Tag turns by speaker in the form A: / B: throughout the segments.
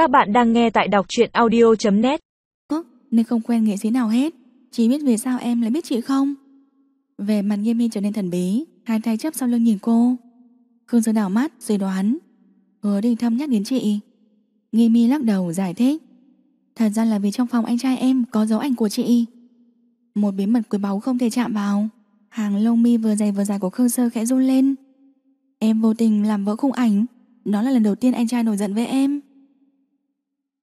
A: Các bạn đang nghe tại đọc truyện audio.net
B: Nên không quen nghệ sĩ nào hết. Chỉ biết vì sao em lại biết chị không? Về mặt nghiêm mi trở nên thần bí, Hai tay chấp sau lưng nhìn cô. Khương Sơ đảo mắt rồi đoán. Hứa đình thâm nhắc đến chị. Nghiêm mi lắc đầu, giải thích. Thật ra là vì trong phòng anh trai em có dấu ảnh của chị. Một bí mật quý báu không thể chạm vào. Hàng lông mi vừa dày vừa dài của Khương Sơ khẽ run lên. Em vô tình làm vỡ khung ảnh. Đó là lần đầu tiên anh trai nổi giận với em.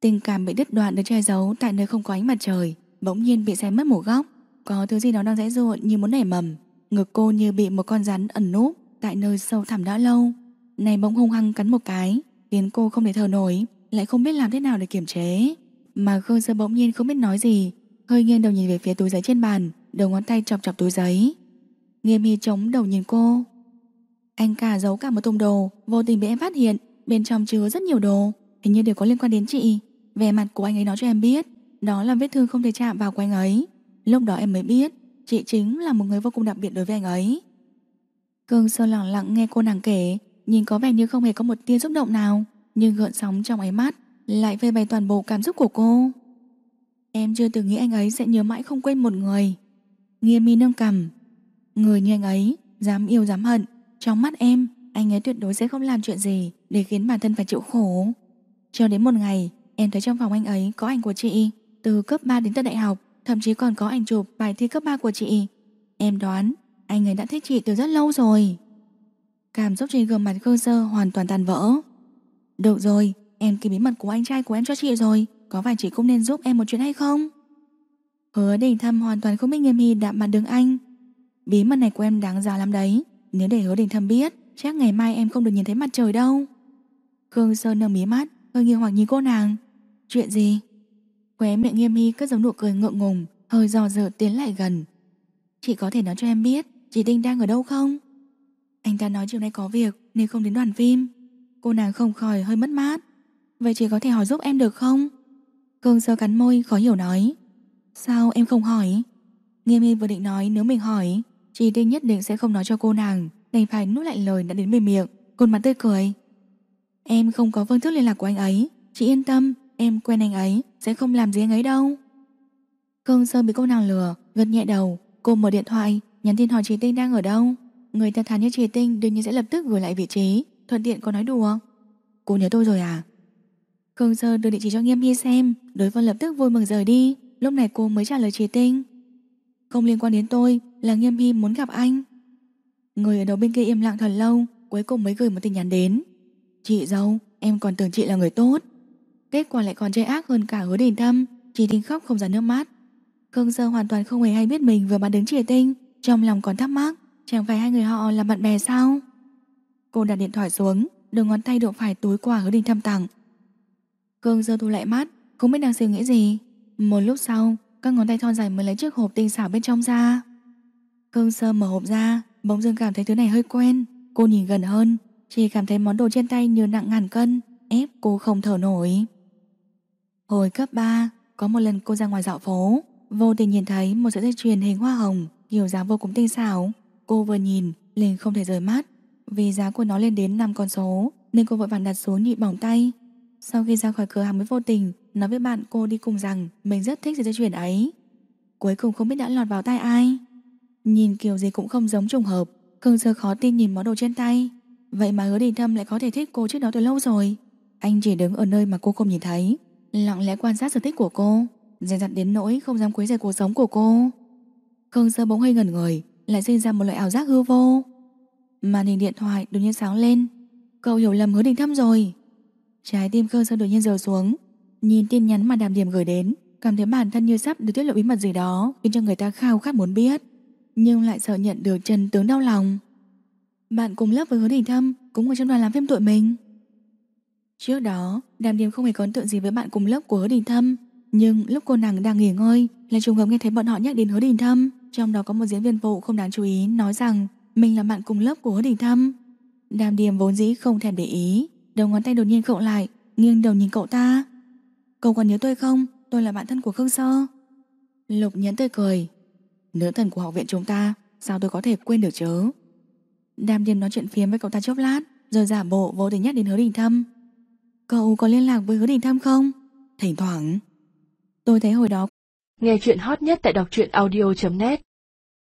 B: Tình cảm bị đứt đoạn được che giấu Tại nơi không có ánh mặt trời, Bỗng nhiên bị xé mất một góc. Có thứ gì đó đang dãy ruộng như muốn nảy mầm, Ngực cô như bị một con rắn ẩn núp Tại nơi sâu thẳm đã lâu. Này bỗng hung hăng cắn một cái, Khiến cô không thể thở nổi, Lại không biết làm thế nào để kiềm chế. Mà Khương Sơ bỗng nhiên không biết nói gì, Hơi nghiêng đầu nhìn về phía túi giấy trên bàn, Đầu ngón tay chọc chọc túi giấy. Nghiêm hi chống đầu nhìn cô. Anh cả giấu cả một thùng đồ, Vô tình bị em phát hiện, Bên trong chứa rất nhiều đồ, Hình như đều có liên quan đến chị. Về mặt của anh ấy nói cho em biết, Đó là vết thương không thể chạm vào của anh ấy. Lúc đó em mới biết, Chị chính là một người vô cùng đặc biệt đối với anh ấy. Cương sơ lặng lặng nghe cô nàng kể, Nhìn có vẻ như không hề có một tia xúc động nào, Nhưng gợn sóng trong ánh mắt Lại phơi bày toàn bộ cảm xúc của cô. Em chưa từng nghĩ anh ấy sẽ nhớ mãi không quên một người. Nghiêm mi nâng cầm. Người như anh ấy, Dám yêu dám hận, Trong mắt em, Anh ấy tuyệt đối sẽ không làm chuyện gì Để khiến bản thân phải chịu khổ. Cho đến một ngày Em thấy trong phòng anh ấy có ảnh của chị Từ cấp 3 đến tận đại học, Thậm chí còn có ảnh chụp bài thi cấp 3 của chị Em đoán, Anh ấy đã thích chị từ rất lâu rồi. Cảm xúc trên gương mặt cơ sơ hoàn toàn tàn vỡ. Được rồi, Em ký bí mật của anh trai của em cho chị rồi, Có phải chị cũng nên giúp em một chuyện hay không? Hứa đình thâm hoàn toàn không biết nghiêm hy đạm mặt đứng anh. Bí mật này của em đáng giá lắm đấy, Nếu để hứa đình thâm biết, Chắc ngày mai em không được nhìn thấy mặt trời đâu. Khương Sơn nở mí mắt, Hơi nghi hoặc nhìn cô nàng. Chuyện gì? Khóe miệng nghiêm hy cất giống nụ cười ngượng ngùng, Hơi dò dở tiến lại gần. Chị có thể nói cho em biết, Chị Tinh đang ở đâu không? Anh ta nói chiều nay có việc Nên không đến đoàn phim. Cô nàng không khỏi hơi mất mát. Vậy chị có thể hỏi giúp em được không? Cương Sơ cắn môi, khó hiểu nói. Sao em không hỏi? Nghiêm hy vừa định nói nếu mình hỏi, Chị Tinh nhất định sẽ không nói cho cô nàng, Đành phải nuốt lại lời đã đến bên miệng, Khuôn mặt tươi cười. Em không có phương thức liên lạc của anh ấy, Chị yên tâm Em quen anh ấy, Sẽ không làm gì anh ấy đâu. Khương Sơ bị cô nàng lừa, Gật nhẹ đầu. Cô mở điện thoại, Nhắn tin hỏi chị Tinh đang ở đâu. Người ta thán như chị Tinh đương nhiên sẽ lập tức gửi lại vị trí. Thuận tiện có nói đùa. Cô nhớ tôi rồi à? Khương Sơ đưa địa chỉ cho Nghiêm Hy xem. Đối phương lập tức vui mừng rời đi. Lúc này cô mới trả lời chị Tinh. Không liên quan đến tôi, Là Nghiêm Hy muốn gặp anh. Người ở đầu bên kia im lặng thật lâu, Cuối cùng mới gửi một tin nhắn đến. Chị dâu, em còn tưởng chị là người tốt. Kết quả lại còn chơi ác hơn cả hứa đình thâm chỉ Tinh khóc không ra nước mắt. Khương Sơ hoàn toàn không hề hay biết mình vừa bắt đứng chìa Tinh, Trong lòng còn thắc mắc, Chẳng phải hai người họ là bạn bè sao? Cô đặt điện thoại xuống Đầu ngón tay đụng phải túi quà hứa đình thâm tặng. Khương Sơ thu lại mắt, Không biết đang suy nghĩ gì. Một lúc sau, Các ngón tay thon dài mới lấy chiếc hộp tinh xảo bên trong ra. Khương Sơ mở hộp ra, Bỗng dưng cảm thấy thứ này hơi quen. Cô nhìn gần hơn, Chỉ cảm thấy món đồ trên tay như nặng ngàn cân, Ép cô không thở nổi. Hồi cấp 3 Có một lần cô ra ngoài dạo phố, Vô tình nhìn thấy một sợi dây chuyền hình hoa hồng, Kiểu dáng vô cùng tinh xảo. Cô vừa nhìn, liền không thể rời mắt. Vì giá của nó lên đến 5 con số, Nên cô vội vàng đặt xuống nhị bỏng tay. Sau khi ra khỏi cửa hàng mới vô tình, Nói với bạn cô đi cùng rằng Mình rất thích sợi dây chuyền ấy. Cuối cùng không biết đã lọt vào tay ai. Nhìn kiểu gì cũng không giống trùng hợp cường Sơ khó tin nhìn món đồ trên tay. Vậy mà hứa đình thâm lại có thể thích cô trước đó từ lâu rồi. Anh chỉ đứng ở nơi mà cô không nhìn thấy. Lặng lẽ quan sát sở thích của cô, Dè dặt đến nỗi không dám quấy rầy cuộc sống của cô. Khương Sơ bỗng hơi ngẩn người, Lại sinh ra một loại ảo giác hư vô. Màn hình điện thoại đột nhiên sáng lên. Cậu hiểu lầm hứa đình thăm rồi. Trái tim Khương Sơ đột nhiên rời xuống, Nhìn tin nhắn mà đàm điểm gửi đến, Cảm thấy bản thân như sắp được tiết lộ bí mật gì đó, Khiến cho người ta khao khát muốn biết, Nhưng lại sợ nhận được chân tướng đau lòng. Bạn cùng lớp với hứa đình thâm Cũng ở trong đoàn làm phim tụi mình. Trước đó, Đàm điểm không hề có ấn tượng gì với bạn cùng lớp của hứa đình thâm. Nhưng lúc cô nàng đang nghỉ ngơi, là trùng hợp nghe thấy bọn họ nhắc đến hứa đình thâm. Trong đó có một diễn viên vụ không đáng chú ý Nói rằng mình là bạn cùng lớp của hứa đình thâm. Đàm điểm vốn dĩ không thèm để ý. Đầu ngón tay đột nhiên cậu lại, Nghiêng đầu nhìn cậu ta. Cậu còn nhớ tôi không? Tôi là bạn thân của Khương Sơ. Lục nhấn tươi cười. Nữ thần của học viện chúng ta, Sao tôi có thể quên được chứ? Đàm điểm nói chuyện phiếm với cậu ta chốc lát, Rồi giả bộ vô tình nhắc đến hứa đình thâm. Cậu có liên lạc với hứa đình thăm không? Thỉnh thoảng Tôi thấy hồi đó
C: Nghe chuyện hot nhất tại đọc truyện audio.net